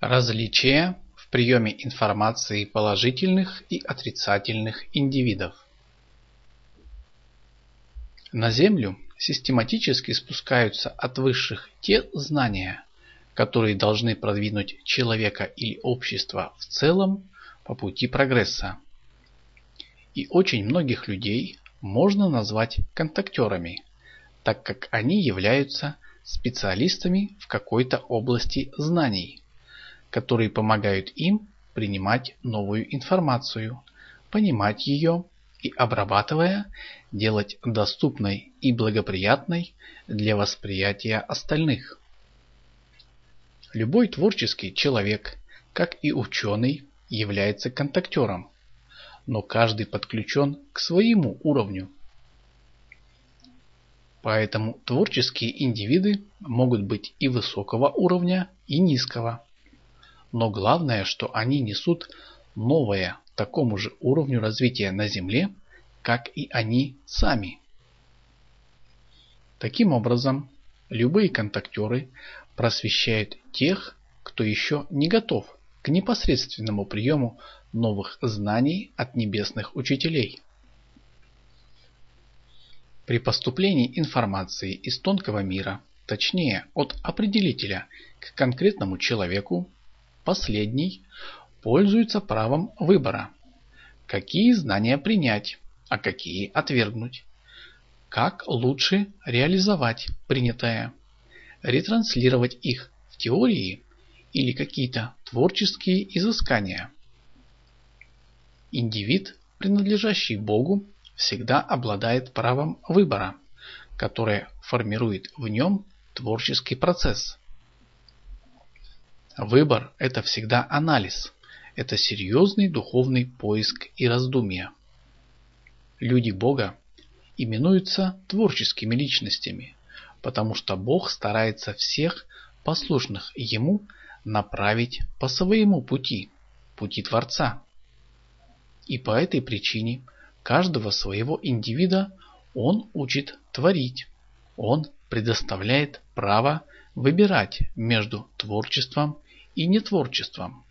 Различия в приеме информации положительных и отрицательных индивидов. На Землю систематически спускаются от высших те знания, которые должны продвинуть человека или общество в целом по пути прогресса. И очень многих людей можно назвать контактерами, так как они являются специалистами в какой-то области знаний, которые помогают им принимать новую информацию, понимать ее и обрабатывая, делать доступной и благоприятной для восприятия остальных. Любой творческий человек, как и ученый, является контактером, но каждый подключен к своему уровню. Поэтому творческие индивиды могут быть и высокого уровня, и низкого. Но главное, что они несут новое такому же уровню развития на Земле, как и они сами. Таким образом, любые контактеры просвещают тех, кто еще не готов к непосредственному приему новых знаний от небесных учителей. При поступлении информации из тонкого мира, точнее от определителя к конкретному человеку, последний пользуется правом выбора. Какие знания принять, а какие отвергнуть. Как лучше реализовать принятое. Ретранслировать их в теории или какие-то творческие изыскания. Индивид, принадлежащий Богу, всегда обладает правом выбора, которое формирует в нем творческий процесс. Выбор – это всегда анализ, это серьезный духовный поиск и раздумья. Люди Бога именуются творческими личностями, потому что Бог старается всех послушных Ему направить по своему пути, пути Творца. И по этой причине каждого своего индивида Он учит творить. Он предоставляет право выбирать между творчеством и нетворчеством.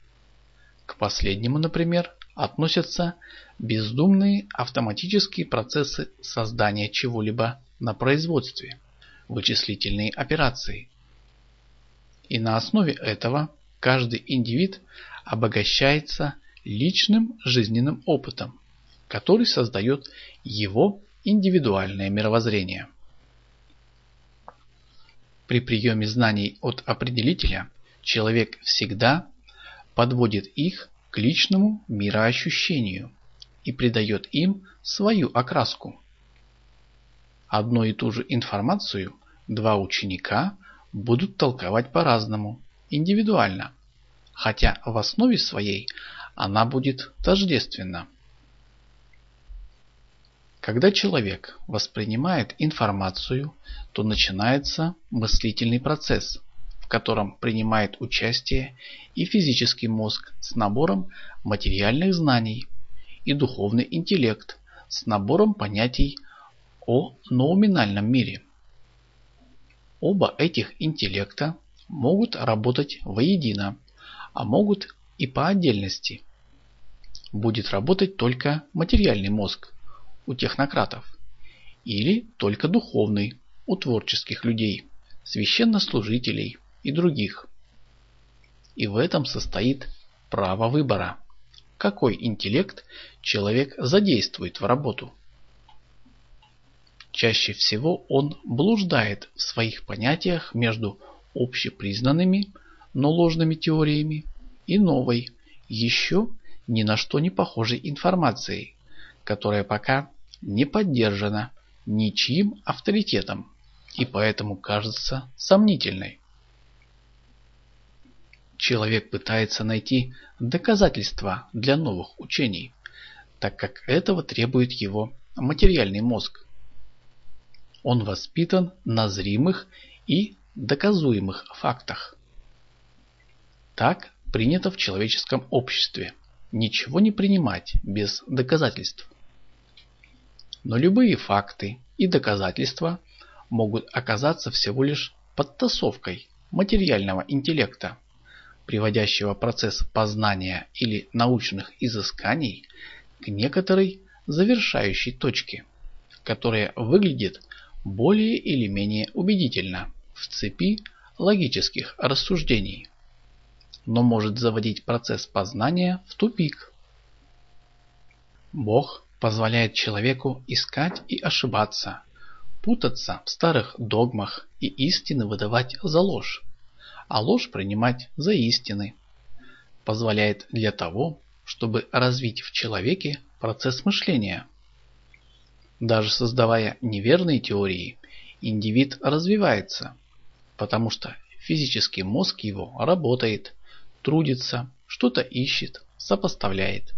К последнему, например, относятся бездумные автоматические процессы создания чего-либо на производстве, вычислительные операции. И на основе этого каждый индивид обогащается личным жизненным опытом, который создает его индивидуальное мировоззрение. При приеме знаний от определителя человек всегда подводит их к личному мироощущению и придает им свою окраску. Одну и ту же информацию два ученика будут толковать по-разному, индивидуально, хотя в основе своей она будет тождественна. Когда человек воспринимает информацию, то начинается мыслительный процесс, в котором принимает участие и физический мозг с набором материальных знаний, и духовный интеллект с набором понятий о ноуминальном мире. Оба этих интеллекта могут работать воедино, а могут и по отдельности. Будет работать только материальный мозг у технократов или только духовный у творческих людей, священнослужителей и других. И в этом состоит право выбора. Какой интеллект человек задействует в работу? Чаще всего он блуждает в своих понятиях между общепризнанными, но ложными теориями и новой, еще ни на что не похожей информацией, которая пока не поддержана ничьим авторитетом и поэтому кажется сомнительной человек пытается найти доказательства для новых учений, так как этого требует его материальный мозг. Он воспитан на зримых и доказуемых фактах. Так принято в человеческом обществе. Ничего не принимать без доказательств. Но любые факты и доказательства могут оказаться всего лишь подтасовкой материального интеллекта приводящего процесс познания или научных изысканий к некоторой завершающей точке, которая выглядит более или менее убедительно в цепи логических рассуждений, но может заводить процесс познания в тупик. Бог позволяет человеку искать и ошибаться, путаться в старых догмах и истины выдавать за ложь, а ложь принимать за истины. Позволяет для того, чтобы развить в человеке процесс мышления. Даже создавая неверные теории, индивид развивается, потому что физический мозг его работает, трудится, что-то ищет, сопоставляет.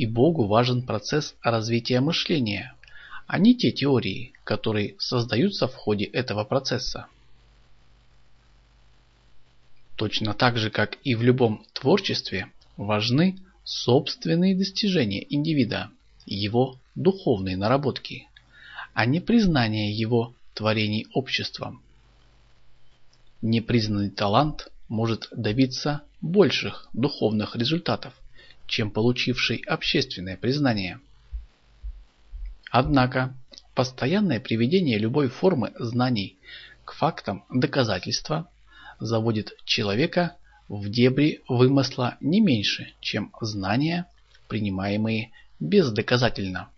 И Богу важен процесс развития мышления, а не те теории, которые создаются в ходе этого процесса. Точно так же, как и в любом творчестве, важны собственные достижения индивида, его духовные наработки, а не признание его творений обществом. Непризнанный талант может добиться больших духовных результатов, чем получивший общественное признание. Однако, постоянное приведение любой формы знаний к фактам доказательства заводит человека в дебри вымысла не меньше, чем знания, принимаемые бездоказательно.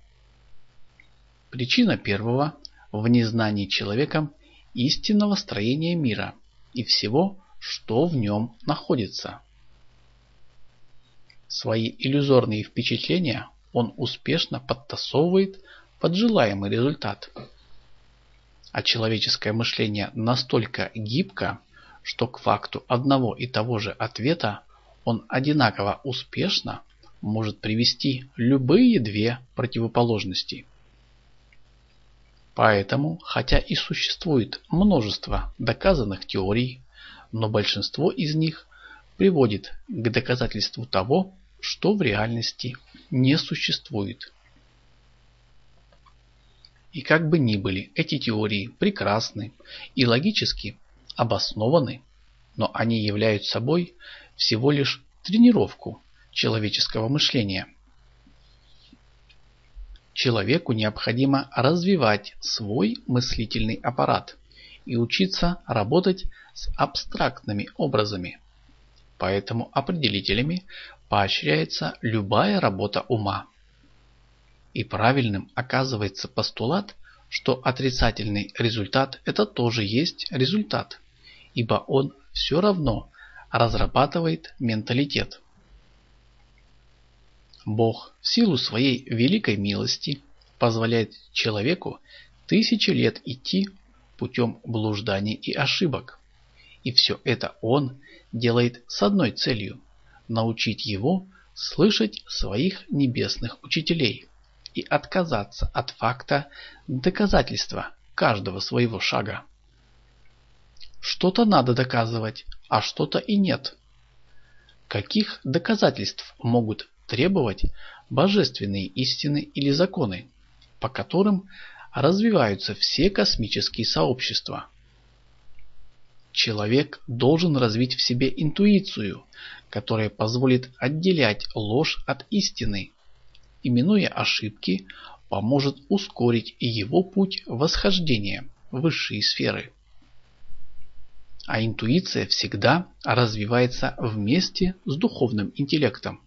Причина первого в незнании человеком истинного строения мира и всего, что в нем находится. Свои иллюзорные впечатления он успешно подтасовывает под желаемый результат. А человеческое мышление настолько гибко, что к факту одного и того же ответа он одинаково успешно может привести любые две противоположности. Поэтому, хотя и существует множество доказанных теорий, но большинство из них приводит к доказательству того, что в реальности не существует. И как бы ни были эти теории прекрасны и логически обоснованы, но они являются собой всего лишь тренировку человеческого мышления. Человеку необходимо развивать свой мыслительный аппарат и учиться работать с абстрактными образами. Поэтому определителями поощряется любая работа ума. И правильным оказывается постулат, что отрицательный результат это тоже есть результат, ибо он все равно разрабатывает менталитет. Бог в силу своей великой милости позволяет человеку тысячи лет идти путем блужданий и ошибок. И все это он делает с одной целью – научить его слышать своих небесных учителей и отказаться от факта доказательства каждого своего шага. Что-то надо доказывать, а что-то и нет. Каких доказательств могут требовать божественные истины или законы, по которым развиваются все космические сообщества? Человек должен развить в себе интуицию, которая позволит отделять ложь от истины, именуя ошибки, поможет ускорить его путь восхождения в высшие сферы. А интуиция всегда развивается вместе с духовным интеллектом.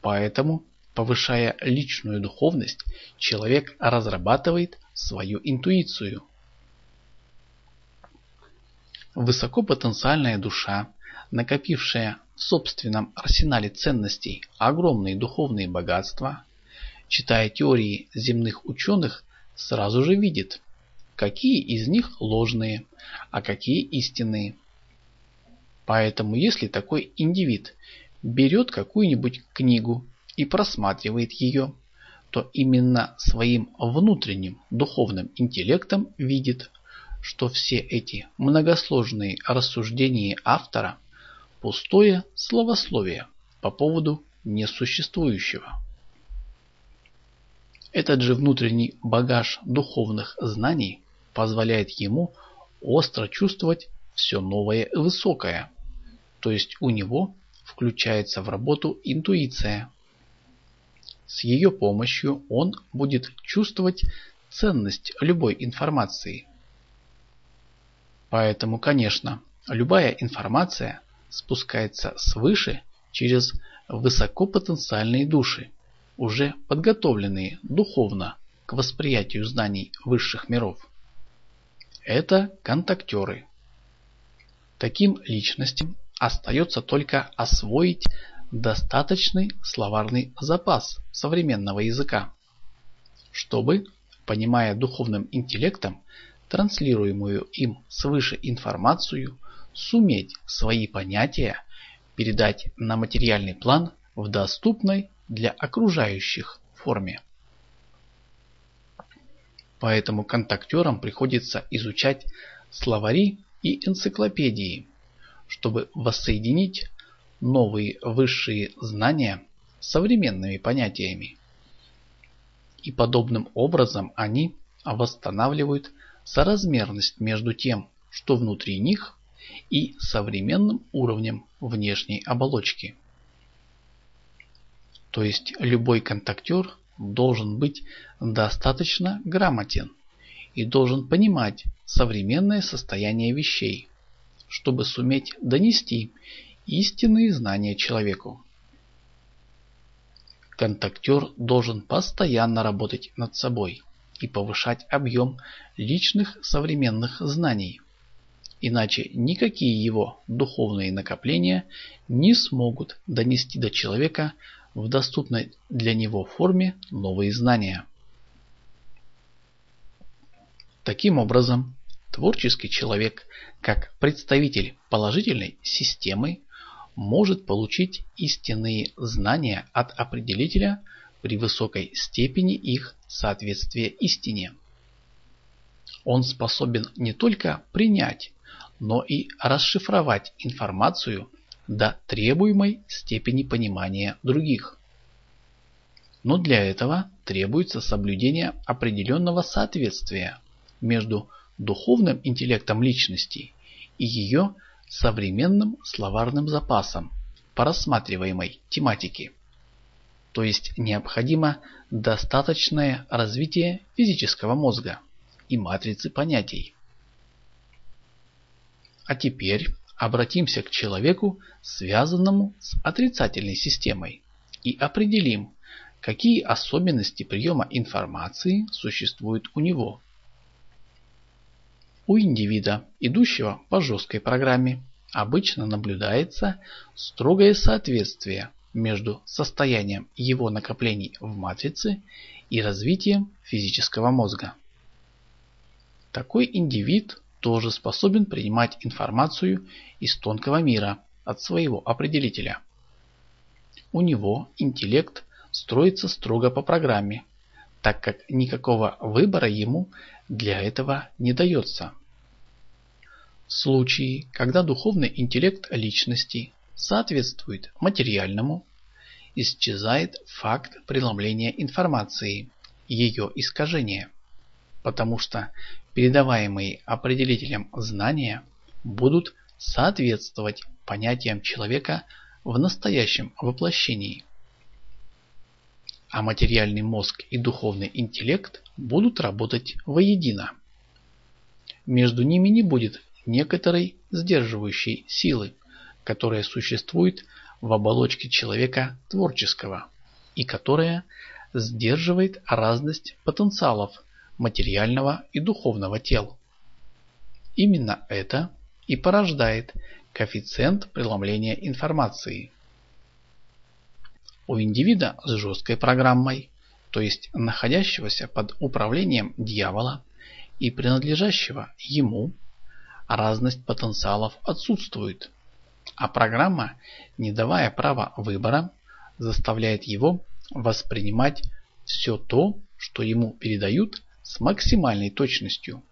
Поэтому, повышая личную духовность, человек разрабатывает свою интуицию. Высокопотенциальная душа, накопившая в собственном арсенале ценностей огромные духовные богатства, читая теории земных ученых, сразу же видит, какие из них ложные, а какие истинные. Поэтому если такой индивид берет какую-нибудь книгу и просматривает ее, то именно своим внутренним духовным интеллектом видит, что все эти многосложные рассуждения автора – пустое словословие по поводу несуществующего. Этот же внутренний багаж духовных знаний позволяет ему остро чувствовать все новое и высокое, то есть у него включается в работу интуиция. С ее помощью он будет чувствовать ценность любой информации. Поэтому, конечно, любая информация спускается свыше через высокопотенциальные души, уже подготовленные духовно к восприятию знаний высших миров. Это контактеры. Таким личностям остается только освоить достаточный словарный запас современного языка, чтобы, понимая духовным интеллектом транслируемую им свыше информацию, суметь свои понятия передать на материальный план в доступной для окружающих форме. Поэтому контактерам приходится изучать словари и энциклопедии, чтобы воссоединить новые высшие знания с современными понятиями. И подобным образом они восстанавливают соразмерность между тем, что внутри них, и современным уровнем внешней оболочки. То есть любой контактер должен быть достаточно грамотен и должен понимать современное состояние вещей, чтобы суметь донести истинные знания человеку. Контактер должен постоянно работать над собой и повышать объем личных современных знаний. Иначе никакие его духовные накопления не смогут донести до человека в доступной для него форме новые знания. Таким образом, творческий человек, как представитель положительной системы, может получить истинные знания от определителя при высокой степени их соответствия истине. Он способен не только принять, но и расшифровать информацию до требуемой степени понимания других. Но для этого требуется соблюдение определенного соответствия между духовным интеллектом личности и ее современным словарным запасом по рассматриваемой тематике. То есть необходимо достаточное развитие физического мозга и матрицы понятий. А теперь обратимся к человеку, связанному с отрицательной системой, и определим, какие особенности приема информации существуют у него. У индивида, идущего по жесткой программе, обычно наблюдается строгое соответствие между состоянием его накоплений в матрице и развитием физического мозга. Такой индивид тоже способен принимать информацию из тонкого мира от своего определителя. У него интеллект строится строго по программе, так как никакого выбора ему для этого не дается. В случае, когда духовный интеллект личности соответствует материальному, исчезает факт преломления информации, ее искажения, потому что передаваемые определителем знания будут соответствовать понятиям человека в настоящем воплощении. А материальный мозг и духовный интеллект будут работать воедино. Между ними не будет некоторой сдерживающей силы, которая существует в оболочке человека творческого и которая сдерживает разность потенциалов материального и духовного тел. Именно это и порождает коэффициент преломления информации. У индивида с жесткой программой, то есть находящегося под управлением дьявола и принадлежащего ему, разность потенциалов отсутствует, а программа, не давая права выбора, заставляет его воспринимать все то, что ему передают с максимальной точностью.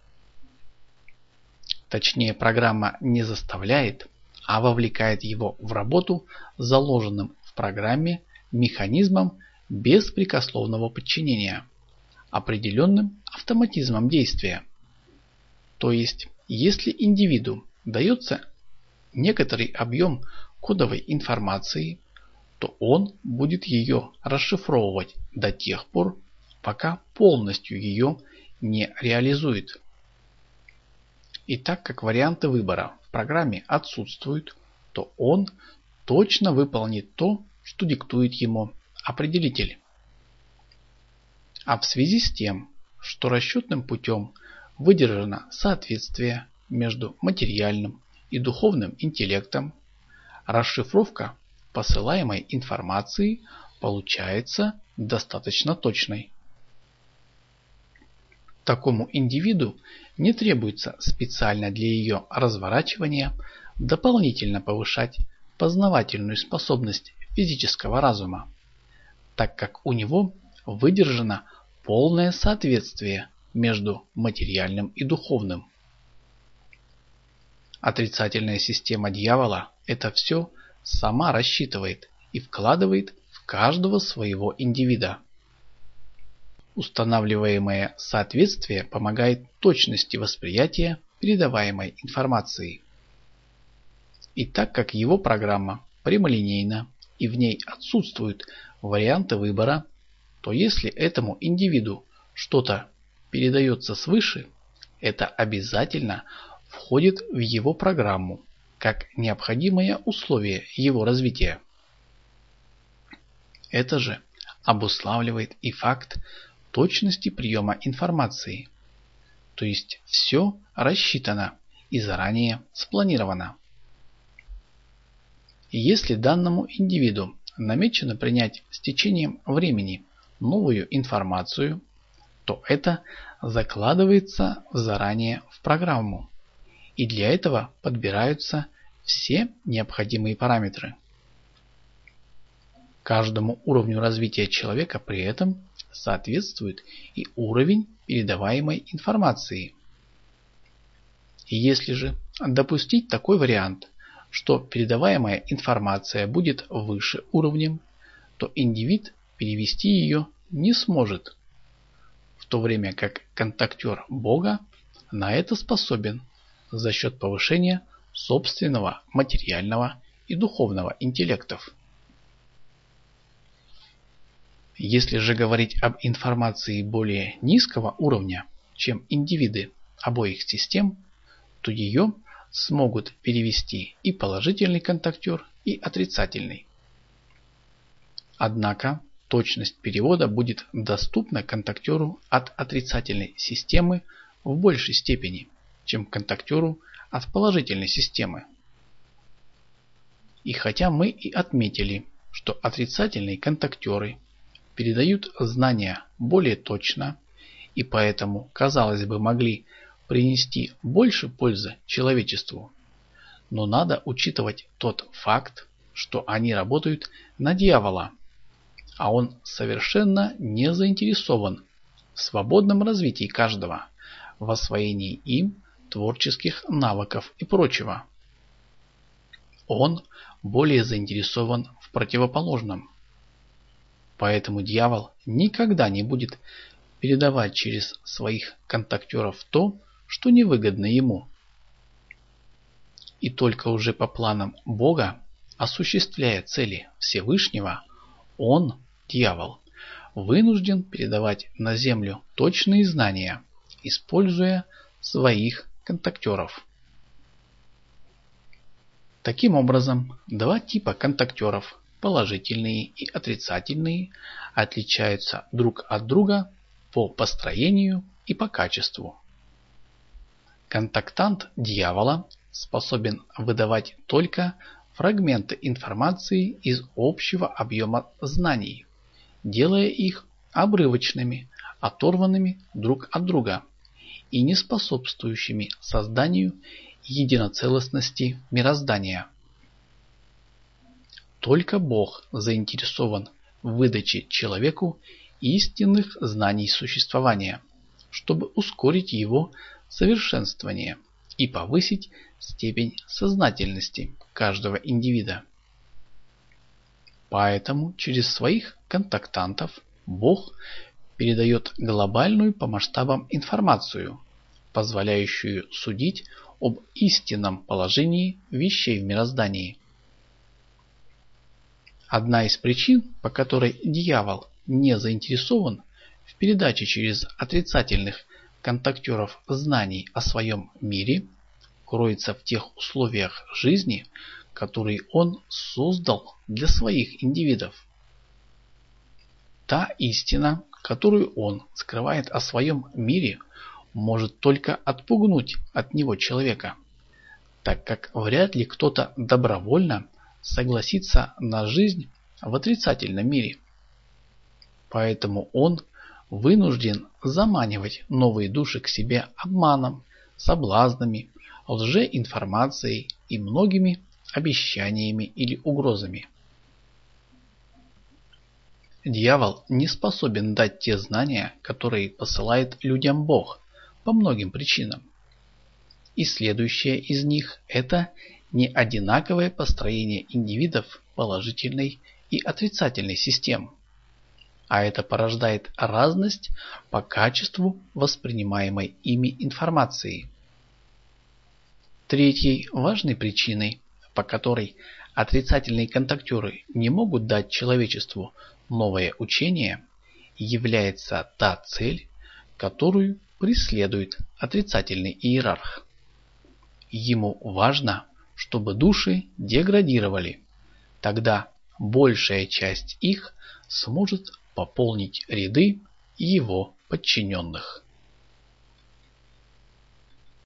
Точнее, программа не заставляет, а вовлекает его в работу заложенным в программе механизмом беспрекословного подчинения, определенным автоматизмом действия. То есть, если индивиду дается некоторый объем кодовой информации, то он будет ее расшифровывать до тех пор, пока полностью ее не реализует. И так как варианты выбора в программе отсутствуют, то он точно выполнит то, что диктует ему определитель. А в связи с тем, что расчетным путем выдержано соответствие между материальным и духовным интеллектом, расшифровка посылаемой информации получается достаточно точной. Такому индивиду не требуется специально для ее разворачивания дополнительно повышать познавательную способность физического разума, так как у него выдержано полное соответствие между материальным и духовным. Отрицательная система дьявола это все сама рассчитывает и вкладывает в каждого своего индивида. Устанавливаемое соответствие помогает точности восприятия передаваемой информации. И так как его программа прямолинейна и в ней отсутствуют варианты выбора, то если этому индивиду что-то передается свыше, это обязательно входит в его программу как необходимое условие его развития. Это же обуславливает и факт точности приема информации. То есть все рассчитано и заранее спланировано. Если данному индивиду намечено принять с течением времени новую информацию, то это закладывается заранее в программу. И для этого подбираются все необходимые параметры. Каждому уровню развития человека при этом соответствует и уровень передаваемой информации. И если же допустить такой вариант, что передаваемая информация будет выше уровнем, то индивид перевести ее не сможет, в то время как контактер Бога на это способен за счет повышения собственного материального и духовного интеллектов. Если же говорить об информации более низкого уровня, чем индивиды обоих систем, то ее смогут перевести и положительный контактер, и отрицательный. Однако точность перевода будет доступна контактеру от отрицательной системы в большей степени, чем контактеру от положительной системы. И хотя мы и отметили, что отрицательные контактеры передают знания более точно и поэтому, казалось бы, могли принести больше пользы человечеству, но надо учитывать тот факт, что они работают на дьявола, а он совершенно не заинтересован в свободном развитии каждого, в освоении им творческих навыков и прочего. Он более заинтересован в противоположном. Поэтому дьявол никогда не будет передавать через своих контактеров то, что невыгодно ему. И только уже по планам Бога, осуществляя цели Всевышнего, он, дьявол, вынужден передавать на Землю точные знания, используя своих контактеров. Таким образом, два типа контактеров, положительные и отрицательные, отличаются друг от друга по построению и по качеству. Контактант дьявола способен выдавать только фрагменты информации из общего объема знаний, делая их обрывочными, оторванными друг от друга и не способствующими созданию единоцелостности мироздания. Только Бог заинтересован в выдаче человеку истинных знаний существования, чтобы ускорить его совершенствование и повысить степень сознательности каждого индивида. Поэтому через своих контактантов Бог передает глобальную по масштабам информацию, позволяющую судить об истинном положении вещей в мироздании. Одна из причин, по которой дьявол не заинтересован в передаче через отрицательных контактеров знаний о своем мире, кроется в тех условиях жизни, которые он создал для своих индивидов. Та истина, которую он скрывает о своем мире, может только отпугнуть от него человека, так как вряд ли кто-то добровольно согласится на жизнь в отрицательном мире. Поэтому он вынужден заманивать новые души к себе обманом, соблазнами, лжеинформацией и многими обещаниями или угрозами. Дьявол не способен дать те знания, которые посылает людям Бог по многим причинам. И следующее из них – это неодинаковое построение индивидов положительной и отрицательной систем. А это порождает разность по качеству воспринимаемой ими информации. Третьей важной причиной, по которой отрицательные контактеры не могут дать человечеству новое учение, является та цель, которую преследует отрицательный иерарх. Ему важно, чтобы души деградировали. Тогда большая часть их сможет пополнить ряды его подчиненных.